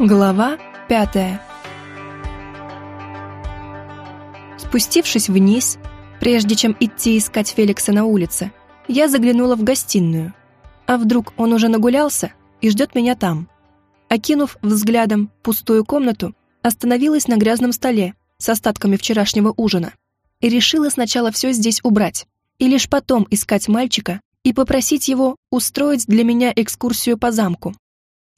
Глава пятая Спустившись вниз, прежде чем идти искать Феликса на улице, я заглянула в гостиную. А вдруг он уже нагулялся и ждет меня там? Окинув взглядом пустую комнату, остановилась на грязном столе с остатками вчерашнего ужина и решила сначала все здесь убрать, и лишь потом искать мальчика и попросить его устроить для меня экскурсию по замку.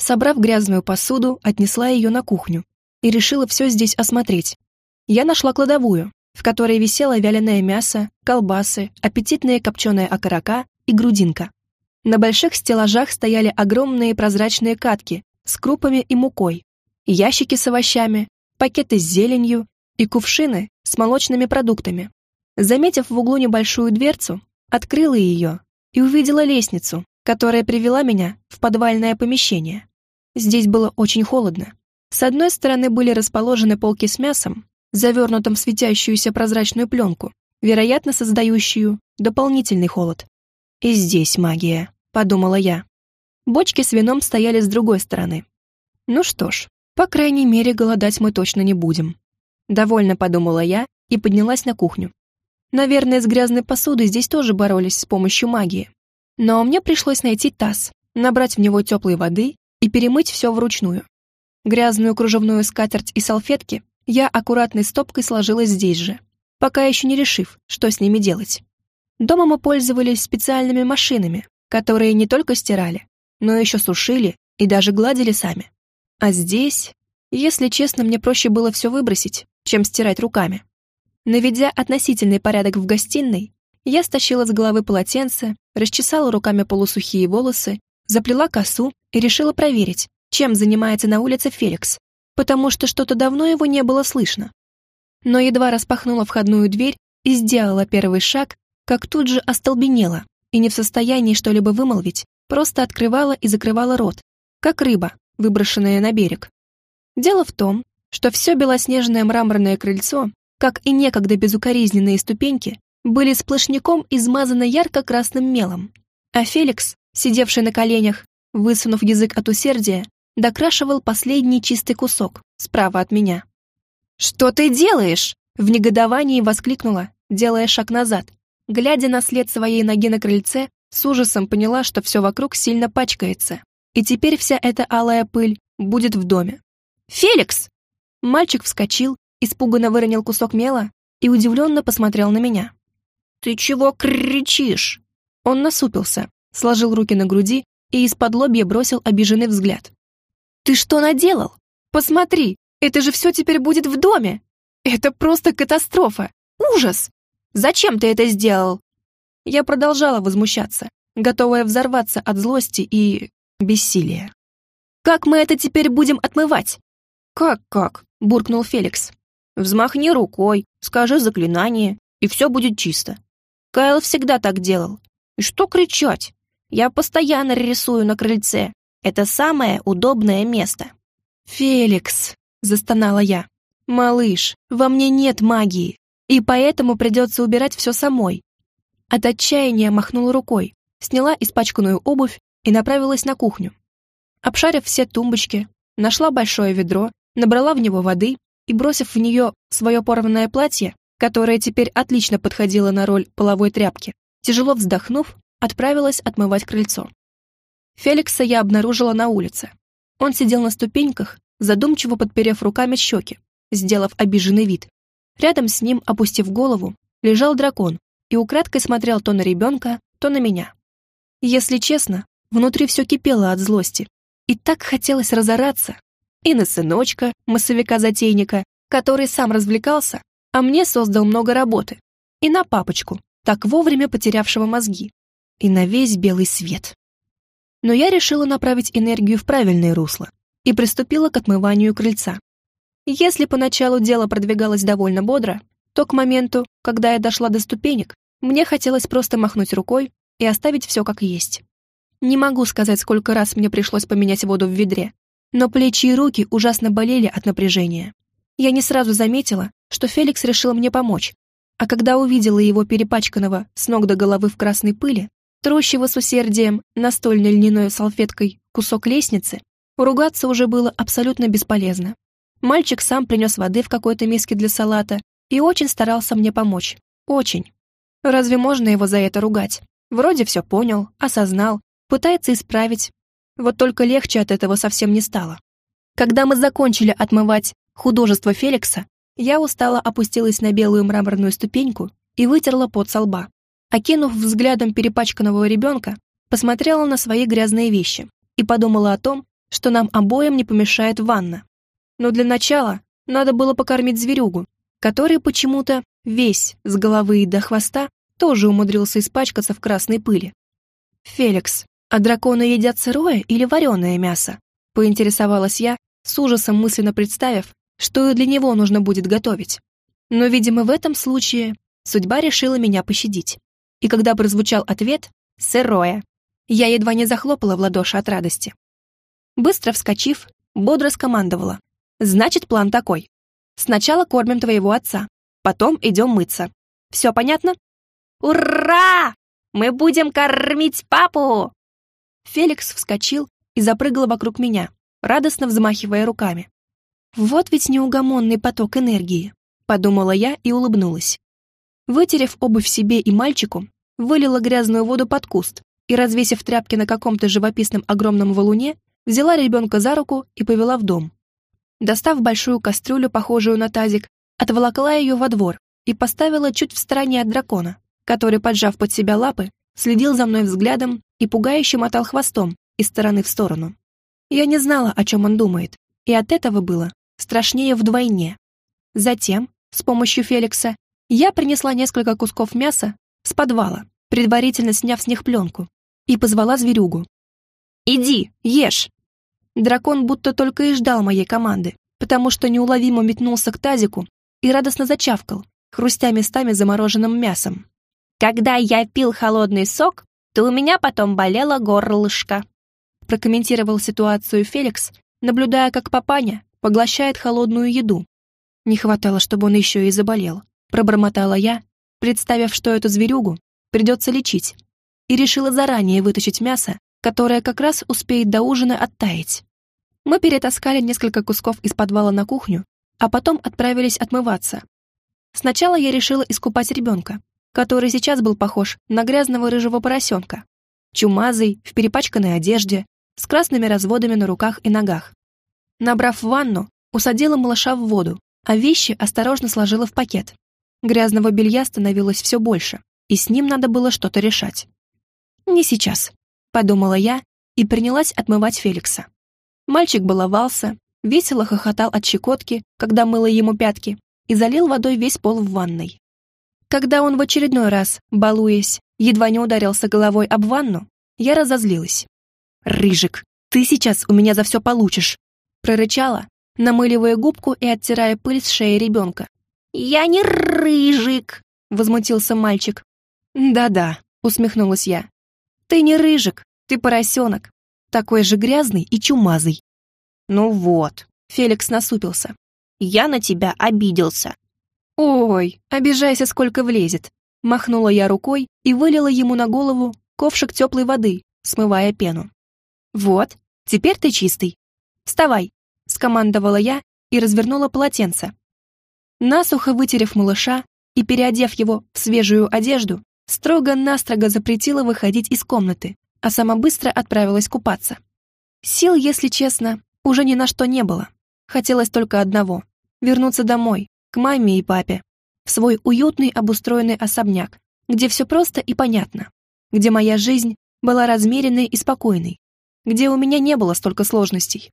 Собрав грязную посуду, отнесла ее на кухню и решила все здесь осмотреть. Я нашла кладовую, в которой висело вяленое мясо, колбасы, аппетитные копченые окорока и грудинка. На больших стеллажах стояли огромные прозрачные катки с крупами и мукой, ящики с овощами, пакеты с зеленью и кувшины с молочными продуктами. Заметив в углу небольшую дверцу, открыла ее и увидела лестницу, которая привела меня в подвальное помещение. Здесь было очень холодно. С одной стороны были расположены полки с мясом, завернутым в светящуюся прозрачную пленку, вероятно, создающую дополнительный холод. «И здесь магия», — подумала я. Бочки с вином стояли с другой стороны. Ну что ж, по крайней мере, голодать мы точно не будем. Довольно подумала я и поднялась на кухню. Наверное, с грязной посудой здесь тоже боролись с помощью магии. Но мне пришлось найти таз, набрать в него теплой воды и перемыть все вручную. Грязную кружевную скатерть и салфетки я аккуратной стопкой сложила здесь же, пока еще не решив, что с ними делать. Дома мы пользовались специальными машинами, которые не только стирали, но еще сушили и даже гладили сами. А здесь, если честно, мне проще было все выбросить, чем стирать руками. Наведя относительный порядок в гостиной, я стащила с головы полотенце, расчесала руками полусухие волосы заплела косу и решила проверить, чем занимается на улице Феликс, потому что что-то давно его не было слышно. Но едва распахнула входную дверь и сделала первый шаг, как тут же остолбенела и не в состоянии что-либо вымолвить, просто открывала и закрывала рот, как рыба, выброшенная на берег. Дело в том, что все белоснежное мраморное крыльцо, как и некогда безукоризненные ступеньки, были сплошняком измазаны ярко-красным мелом, а Феликс сидевший на коленях, высунув язык от усердия, докрашивал последний чистый кусок справа от меня. «Что ты делаешь?» — в негодовании воскликнула, делая шаг назад. Глядя на след своей ноги на крыльце, с ужасом поняла, что все вокруг сильно пачкается, и теперь вся эта алая пыль будет в доме. «Феликс!» Мальчик вскочил, испуганно выронил кусок мела и удивленно посмотрел на меня. «Ты чего кричишь?» Он насупился, сложил руки на груди и из-под лобья бросил обиженный взгляд. «Ты что наделал? Посмотри, это же все теперь будет в доме! Это просто катастрофа! Ужас! Зачем ты это сделал?» Я продолжала возмущаться, готовая взорваться от злости и... бессилия. «Как мы это теперь будем отмывать?» «Как-как?» — буркнул Феликс. «Взмахни рукой, скажи заклинание, и все будет чисто. Кайл всегда так делал. И что кричать? Я постоянно рисую на крыльце. Это самое удобное место». «Феликс», — застонала я, — «малыш, во мне нет магии, и поэтому придется убирать все самой». От отчаяния махнула рукой, сняла испачканную обувь и направилась на кухню. Обшарив все тумбочки, нашла большое ведро, набрала в него воды и, бросив в нее свое порванное платье, которое теперь отлично подходило на роль половой тряпки, тяжело вздохнув, отправилась отмывать крыльцо. Феликса я обнаружила на улице. Он сидел на ступеньках, задумчиво подперев руками щеки, сделав обиженный вид. Рядом с ним, опустив голову, лежал дракон и украдкой смотрел то на ребенка, то на меня. Если честно, внутри все кипело от злости. И так хотелось разораться. И на сыночка, массовика-затейника, который сам развлекался, а мне создал много работы. И на папочку, так вовремя потерявшего мозги и на весь белый свет. Но я решила направить энергию в правильное русло и приступила к отмыванию крыльца. Если поначалу дело продвигалось довольно бодро, то к моменту, когда я дошла до ступенек, мне хотелось просто махнуть рукой и оставить все как есть. Не могу сказать, сколько раз мне пришлось поменять воду в ведре, но плечи и руки ужасно болели от напряжения. Я не сразу заметила, что Феликс решил мне помочь, а когда увидела его перепачканного с ног до головы в красной пыли, трущего с усердием настольной льняной салфеткой кусок лестницы, Ругаться уже было абсолютно бесполезно. Мальчик сам принес воды в какой-то миске для салата и очень старался мне помочь. Очень. Разве можно его за это ругать? Вроде все понял, осознал, пытается исправить. Вот только легче от этого совсем не стало. Когда мы закончили отмывать художество Феликса, я устало опустилась на белую мраморную ступеньку и вытерла пот со лба. Окинув взглядом перепачканного ребенка, посмотрела на свои грязные вещи и подумала о том, что нам обоим не помешает ванна. Но для начала надо было покормить зверюгу, который почему-то весь с головы и до хвоста тоже умудрился испачкаться в красной пыли. «Феликс, а драконы едят сырое или вареное мясо?» — поинтересовалась я, с ужасом мысленно представив, что и для него нужно будет готовить. Но, видимо, в этом случае судьба решила меня пощадить. И когда прозвучал ответ «сырое», я едва не захлопала в ладоши от радости. Быстро вскочив, бодро скомандовала. «Значит, план такой. Сначала кормим твоего отца, потом идем мыться. Все понятно?» «Ура! Мы будем кормить папу!» Феликс вскочил и запрыгал вокруг меня, радостно взмахивая руками. «Вот ведь неугомонный поток энергии», — подумала я и улыбнулась. Вытерев обувь себе и мальчику, вылила грязную воду под куст и, развесив тряпки на каком-то живописном огромном валуне, взяла ребенка за руку и повела в дом. Достав большую кастрюлю, похожую на тазик, отволокла ее во двор и поставила чуть в стороне от дракона, который, поджав под себя лапы, следил за мной взглядом и пугающе мотал хвостом из стороны в сторону. Я не знала, о чем он думает, и от этого было страшнее вдвойне. Затем, с помощью Феликса, я принесла несколько кусков мяса с подвала, предварительно сняв с них пленку, и позвала зверюгу. «Иди, ешь!» Дракон будто только и ждал моей команды, потому что неуловимо метнулся к тазику и радостно зачавкал, хрустя местами замороженным мясом. «Когда я пил холодный сок, то у меня потом болело горлышко», прокомментировал ситуацию Феликс, наблюдая, как папаня поглощает холодную еду. Не хватало, чтобы он еще и заболел. Пробормотала я, представив, что эту зверюгу придется лечить, и решила заранее вытащить мясо, которое как раз успеет до ужина оттаять. Мы перетаскали несколько кусков из подвала на кухню, а потом отправились отмываться. Сначала я решила искупать ребенка, который сейчас был похож на грязного рыжего поросенка, чумазый, в перепачканной одежде, с красными разводами на руках и ногах. Набрав ванну, усадила малыша в воду, а вещи осторожно сложила в пакет. Грязного белья становилось все больше, и с ним надо было что-то решать. «Не сейчас», — подумала я и принялась отмывать Феликса. Мальчик баловался, весело хохотал от щекотки, когда мыла ему пятки, и залил водой весь пол в ванной. Когда он в очередной раз, балуясь, едва не ударился головой об ванну, я разозлилась. «Рыжик, ты сейчас у меня за все получишь!» прорычала, намыливая губку и оттирая пыль с шеи ребенка. «Я не рыжик!» — возмутился мальчик. «Да-да», — усмехнулась я. «Ты не рыжик, ты поросенок, такой же грязный и чумазый». «Ну вот», — Феликс насупился. «Я на тебя обиделся». «Ой, обижайся, сколько влезет», — махнула я рукой и вылила ему на голову ковшик теплой воды, смывая пену. «Вот, теперь ты чистый. Вставай!» — скомандовала я и развернула полотенце. Насухо вытерев малыша и переодев его в свежую одежду, строго-настрого запретила выходить из комнаты, а сама быстро отправилась купаться. Сил, если честно, уже ни на что не было. Хотелось только одного — вернуться домой, к маме и папе, в свой уютный обустроенный особняк, где все просто и понятно, где моя жизнь была размеренной и спокойной, где у меня не было столько сложностей.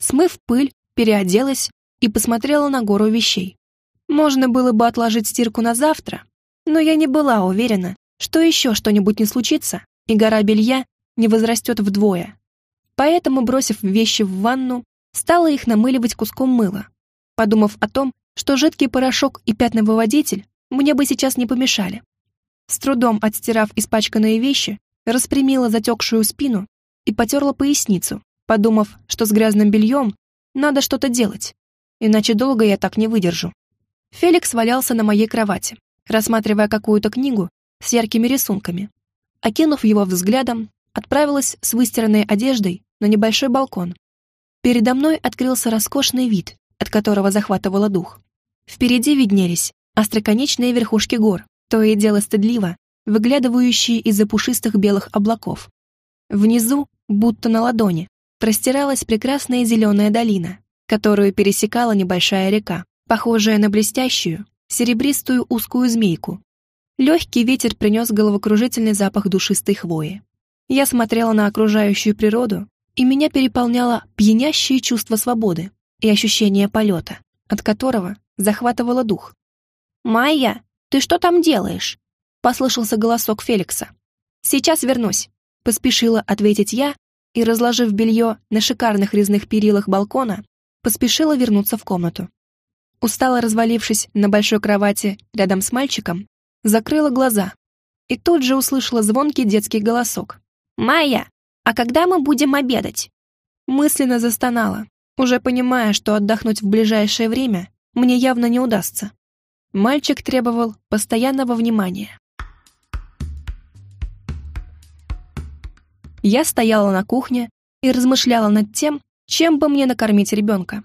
Смыв пыль, переоделась и посмотрела на гору вещей. Можно было бы отложить стирку на завтра, но я не была уверена, что еще что-нибудь не случится, и гора белья не возрастет вдвое. Поэтому, бросив вещи в ванну, стала их намыливать куском мыла, подумав о том, что жидкий порошок и пятновыводитель мне бы сейчас не помешали. С трудом отстирав испачканные вещи, распрямила затекшую спину и потерла поясницу, подумав, что с грязным бельем надо что-то делать, иначе долго я так не выдержу. Феликс валялся на моей кровати, рассматривая какую-то книгу с яркими рисунками. Окинув его взглядом, отправилась с выстиранной одеждой на небольшой балкон. передо мной открылся роскошный вид, от которого захватывало дух. Впереди виднелись остроконечные верхушки гор, то и дело стыдливо, выглядывающие из-за пушистых белых облаков. Внизу, будто на ладони, простиралась прекрасная зеленая долина, которую пересекала небольшая река, похожая на блестящую, серебристую узкую змейку. Легкий ветер принес головокружительный запах душистой хвои. Я смотрела на окружающую природу, и меня переполняло пьянящее чувство свободы и ощущение полета, от которого захватывало дух. «Майя, ты что там делаешь?» — послышался голосок Феликса. «Сейчас вернусь», — поспешила ответить я и, разложив белье на шикарных резных перилах балкона, поспешила вернуться в комнату. Устало развалившись на большой кровати рядом с мальчиком, закрыла глаза и тут же услышала звонкий детский голосок. «Майя, а когда мы будем обедать?» Мысленно застонала, уже понимая, что отдохнуть в ближайшее время мне явно не удастся. Мальчик требовал постоянного внимания. Я стояла на кухне и размышляла над тем, чем бы мне накормить ребенка.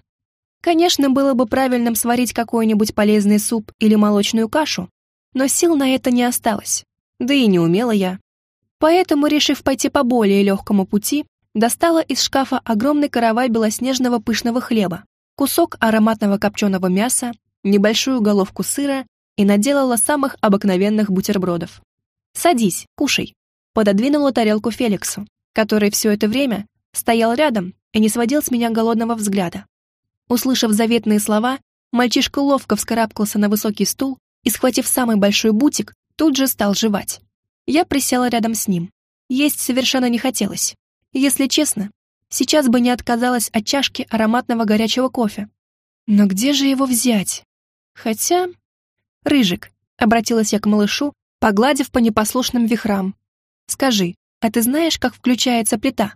Конечно, было бы правильным сварить какой-нибудь полезный суп или молочную кашу, но сил на это не осталось, да и не умела я. Поэтому, решив пойти по более легкому пути, достала из шкафа огромный каравай белоснежного пышного хлеба, кусок ароматного копченого мяса, небольшую головку сыра и наделала самых обыкновенных бутербродов. «Садись, кушай», — пододвинула тарелку Феликсу, который все это время стоял рядом и не сводил с меня голодного взгляда. Услышав заветные слова, мальчишка ловко вскарабкался на высокий стул и, схватив самый большой бутик, тут же стал жевать. Я присела рядом с ним. Есть совершенно не хотелось. Если честно, сейчас бы не отказалась от чашки ароматного горячего кофе. Но где же его взять? Хотя... «Рыжик», — обратилась я к малышу, погладив по непослушным вихрам. «Скажи, а ты знаешь, как включается плита?»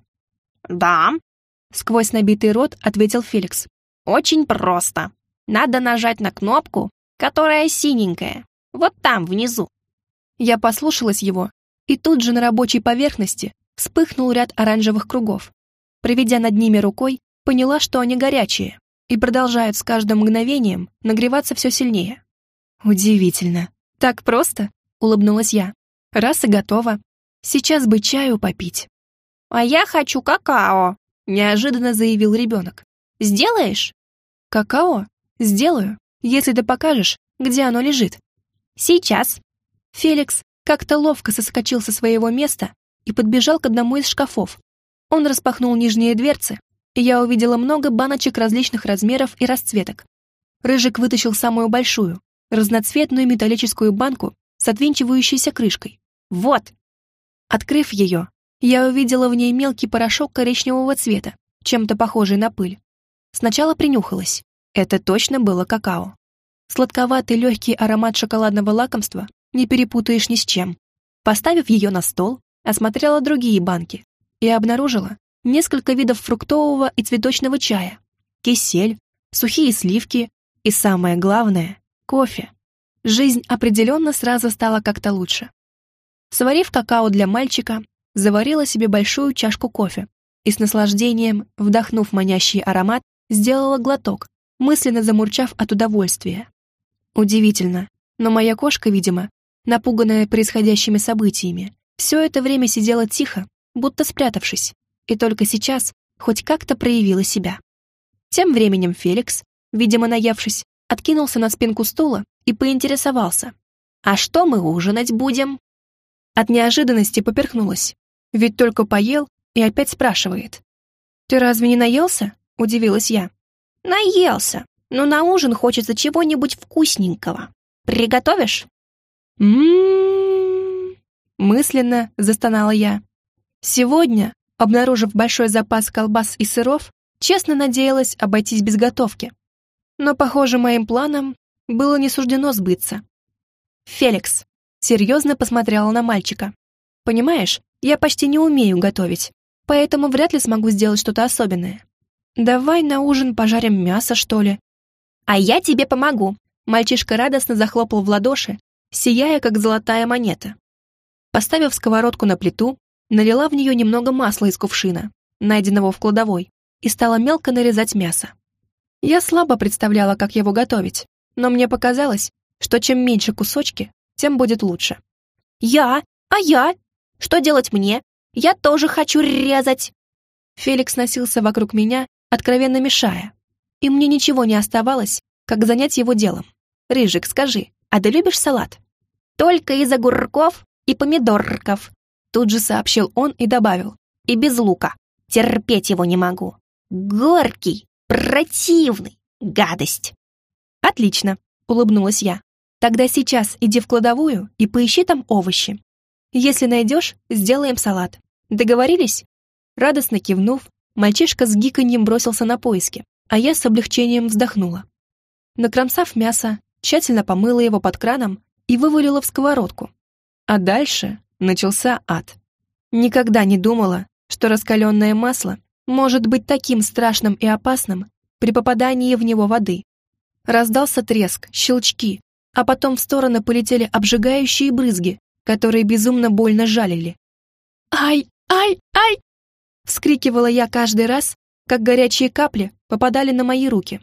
«Да», — сквозь набитый рот ответил Феликс. Очень просто. Надо нажать на кнопку, которая синенькая, вот там, внизу. Я послушалась его, и тут же на рабочей поверхности вспыхнул ряд оранжевых кругов. Проведя над ними рукой, поняла, что они горячие и продолжают с каждым мгновением нагреваться все сильнее. «Удивительно. Так просто?» — улыбнулась я. «Раз и готово. Сейчас бы чаю попить». «А я хочу какао», — неожиданно заявил ребенок. Сделаешь?» «Какао? Сделаю, если ты покажешь, где оно лежит». «Сейчас». Феликс как-то ловко соскочил со своего места и подбежал к одному из шкафов. Он распахнул нижние дверцы, и я увидела много баночек различных размеров и расцветок. Рыжик вытащил самую большую, разноцветную металлическую банку с отвинчивающейся крышкой. «Вот!» Открыв ее, я увидела в ней мелкий порошок коричневого цвета, чем-то похожий на пыль. Сначала принюхалась. Это точно было какао. Сладковатый легкий аромат шоколадного лакомства не перепутаешь ни с чем. Поставив ее на стол, осмотрела другие банки и обнаружила несколько видов фруктового и цветочного чая, кисель, сухие сливки и, самое главное, кофе. Жизнь определенно сразу стала как-то лучше. Сварив какао для мальчика, заварила себе большую чашку кофе и с наслаждением, вдохнув манящий аромат, Сделала глоток, мысленно замурчав от удовольствия. Удивительно, но моя кошка, видимо, напуганная происходящими событиями, все это время сидела тихо, будто спрятавшись, и только сейчас хоть как-то проявила себя. Тем временем Феликс, видимо наявшись, откинулся на спинку стула и поинтересовался. «А что мы ужинать будем?» От неожиданности поперхнулась, ведь только поел и опять спрашивает. «Ты разве не наелся?» — удивилась я. «Наелся, но на ужин хочется чего-нибудь вкусненького. Приготовишь?» «М-м-м...» мысленно застонала я. Сегодня, обнаружив большой запас колбас и сыров, честно надеялась обойтись без готовки. Но, похоже, моим планам было не суждено сбыться. «Феликс», серьезно посмотрела на мальчика. «Понимаешь, я почти не умею готовить, поэтому вряд ли смогу сделать что-то особенное. «Давай на ужин пожарим мясо, что ли?» «А я тебе помогу!» Мальчишка радостно захлопал в ладоши, сияя, как золотая монета. Поставив сковородку на плиту, налила в нее немного масла из кувшина, найденного в кладовой, и стала мелко нарезать мясо. Я слабо представляла, как его готовить, но мне показалось, что чем меньше кусочки, тем будет лучше. «Я? А я? Что делать мне? Я тоже хочу резать!» Феликс носился вокруг меня, откровенно мешая, и мне ничего не оставалось, как занять его делом. «Рыжик, скажи, а ты любишь салат?» «Только из огурков и помидорков», тут же сообщил он и добавил. «И без лука. Терпеть его не могу. Горький, противный, гадость». «Отлично», — улыбнулась я. «Тогда сейчас иди в кладовую и поищи там овощи. Если найдешь, сделаем салат. Договорились?» Радостно кивнув, мальчишка с гиканьем бросился на поиски, а я с облегчением вздохнула. Накромсав мясо, тщательно помыла его под краном и вывалила в сковородку. А дальше начался ад. Никогда не думала, что раскаленное масло может быть таким страшным и опасным при попадании в него воды. Раздался треск, щелчки, а потом в стороны полетели обжигающие брызги, которые безумно больно жалили. «Ай! Ай! Ай!» Вскрикивала я каждый раз, как горячие капли попадали на мои руки.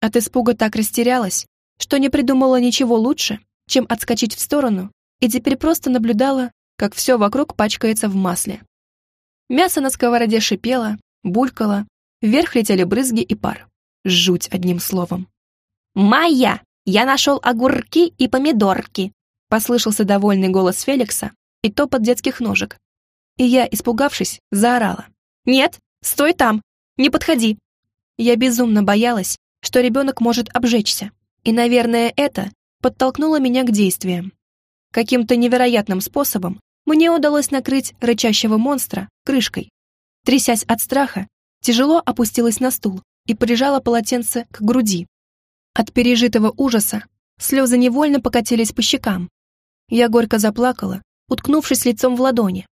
От испуга так растерялась, что не придумала ничего лучше, чем отскочить в сторону, и теперь просто наблюдала, как все вокруг пачкается в масле. Мясо на сковороде шипело, булькало, вверх летели брызги и пар. Жуть одним словом. «Майя, я нашел огурки и помидорки!» Послышался довольный голос Феликса и топот детских ножек. И я, испугавшись, заорала. «Нет, стой там! Не подходи!» Я безумно боялась, что ребенок может обжечься, и, наверное, это подтолкнуло меня к действиям. Каким-то невероятным способом мне удалось накрыть рычащего монстра крышкой. Трясясь от страха, тяжело опустилась на стул и прижала полотенце к груди. От пережитого ужаса слезы невольно покатились по щекам. Я горько заплакала, уткнувшись лицом в ладони,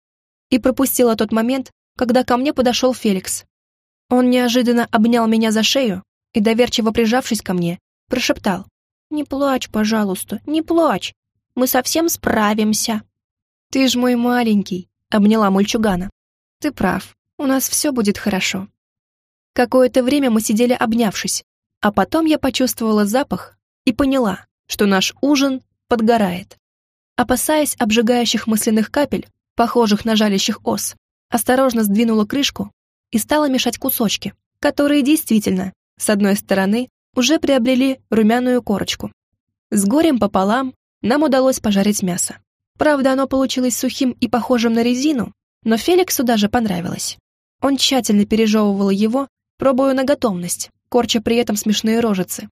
и пропустила тот момент, когда ко мне подошел Феликс. Он неожиданно обнял меня за шею и, доверчиво прижавшись ко мне, прошептал. «Не плачь, пожалуйста, не плачь. Мы совсем справимся». «Ты ж мой маленький», — обняла мальчугана. «Ты прав, у нас все будет хорошо». Какое-то время мы сидели обнявшись, а потом я почувствовала запах и поняла, что наш ужин подгорает. Опасаясь обжигающих мысленных капель, похожих на жалящих ос, осторожно сдвинула крышку и стала мешать кусочки, которые действительно, с одной стороны, уже приобрели румяную корочку. С горем пополам нам удалось пожарить мясо. Правда, оно получилось сухим и похожим на резину, но Феликсу даже понравилось. Он тщательно пережевывал его, пробуя на готовность, корча при этом смешные рожицы.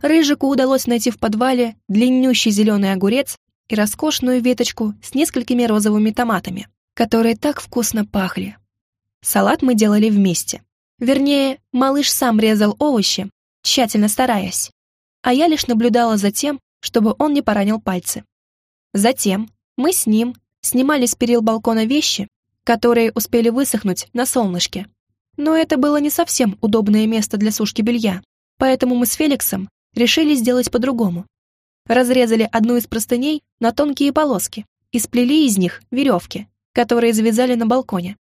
Рыжику удалось найти в подвале длиннющий зеленый огурец и роскошную веточку с несколькими розовыми томатами, которые так вкусно пахли. Салат мы делали вместе. Вернее, малыш сам резал овощи, тщательно стараясь, а я лишь наблюдала за тем, чтобы он не поранил пальцы. Затем мы с ним снимали с перил балкона вещи, которые успели высохнуть на солнышке. Но это было не совсем удобное место для сушки белья, поэтому мы с Феликсом решили сделать по-другому. Разрезали одну из простыней на тонкие полоски и сплели из них веревки, которые завязали на балконе.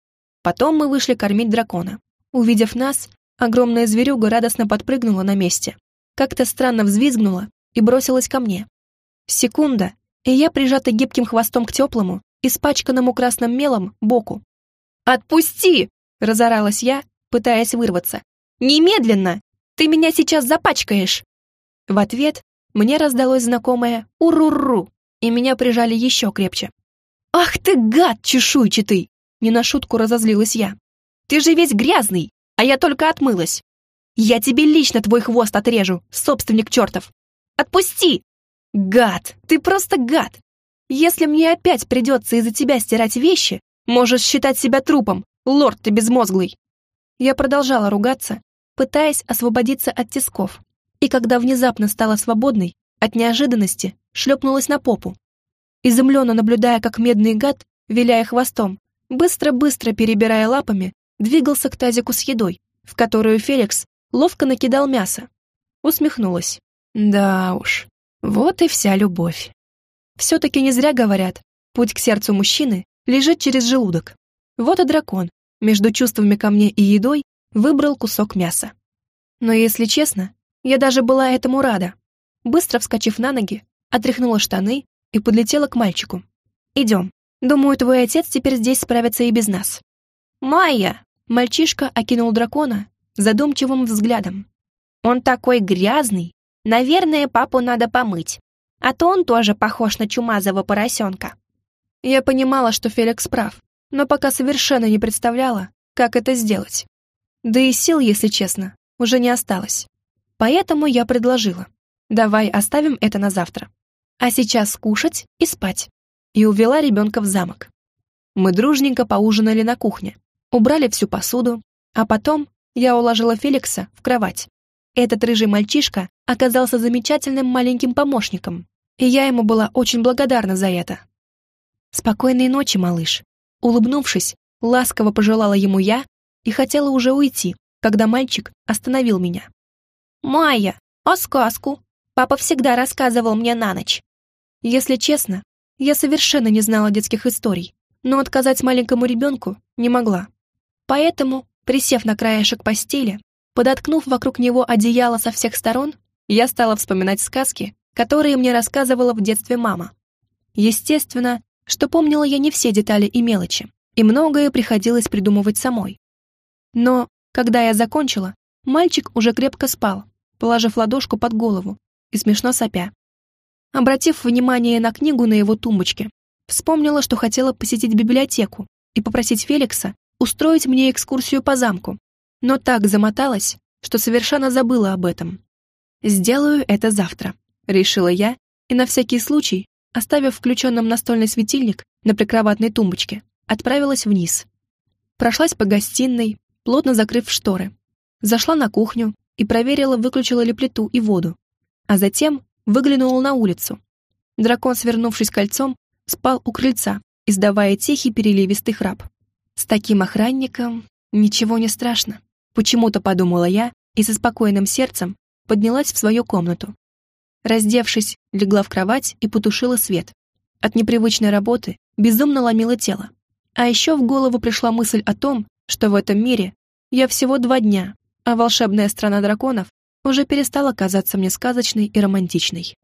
Потом мы вышли кормить дракона. Увидев нас, огромная зверюга радостно подпрыгнула на месте, как-то странно взвизгнула и бросилась ко мне. Секунда, и я прижата гибким хвостом к теплому, испачканному красным мелом, боку. «Отпусти!» — разоралась я, пытаясь вырваться. «Немедленно! Ты меня сейчас запачкаешь!» В ответ мне раздалось знакомое «Урурру!» и меня прижали еще крепче. «Ах ты, гад чешуйчатый!» Не на шутку разозлилась я. «Ты же весь грязный, а я только отмылась. Я тебе лично твой хвост отрежу, собственник чертов! Отпусти!» «Гад! Ты просто гад! Если мне опять придется из-за тебя стирать вещи, можешь считать себя трупом, лорд ты безмозглый!» Я продолжала ругаться, пытаясь освободиться от тисков, и когда внезапно стала свободной, от неожиданности шлепнулась на попу. Изумленно наблюдая, как медный гад, виляя хвостом, быстро-быстро перебирая лапами, двигался к тазику с едой, в которую Феликс ловко накидал мясо. Усмехнулась. Да уж, вот и вся любовь. Все-таки не зря говорят, путь к сердцу мужчины лежит через желудок. Вот и дракон, между чувствами ко мне и едой, выбрал кусок мяса. Но, если честно, я даже была этому рада. Быстро вскочив на ноги, отряхнула штаны и подлетела к мальчику. «Идем. Думаю, твой отец теперь здесь справится и без нас». «Майя!» Мальчишка окинул дракона задумчивым взглядом. «Он такой грязный. Наверное, папу надо помыть. А то он тоже похож на чумазого поросенка». Я понимала, что Феликс прав, но пока совершенно не представляла, как это сделать. Да и сил, если честно, уже не осталось. Поэтому я предложила. Давай оставим это на завтра. А сейчас кушать и спать. И увела ребенка в замок. Мы дружненько поужинали на кухне, убрали всю посуду, а потом я уложила Феликса в кровать. Этот рыжий мальчишка оказался замечательным маленьким помощником, и я ему была очень благодарна за это. «Спокойной ночи, малыш», улыбнувшись, ласково пожелала ему я и хотела уже уйти, когда мальчик остановил меня. «Майя, а сказку? Папа всегда рассказывал мне на ночь». Если честно, я совершенно не знала детских историй, но отказать маленькому ребенку не могла. Поэтому, присев на краешек постели, подоткнув вокруг него одеяло со всех сторон, я стала вспоминать сказки, которые мне рассказывала в детстве мама. Естественно, что помнила я не все детали и мелочи, и многое приходилось придумывать самой. Но, когда я закончила, мальчик уже крепко спал, положив ладошку под голову и смешно сопя. Обратив внимание на книгу на его тумбочке, вспомнила, что хотела посетить библиотеку и попросить Феликса устроить мне экскурсию по замку, но так замоталась, что совершенно забыла об этом. «Сделаю это завтра», — решила я, и на всякий случай, оставив включенным настольный светильник на прикроватной тумбочке, отправилась вниз. Прошлась по гостиной, плотно закрыв шторы. Зашла на кухню и проверила, выключила ли плиту и воду. А затем выглянула на улицу. Дракон, свернувшись кольцом, спал у крыльца, издавая тихий переливистый храп. С таким охранником ничего не страшно. Почему-то подумала я и со спокойным сердцем поднялась в свою комнату. Раздевшись, легла в кровать и потушила свет. От непривычной работы безумно ломило тело. А еще в голову пришла мысль о том, что в этом мире я всего два дня, а волшебная страна драконов уже перестала казаться мне сказочной и романтичной.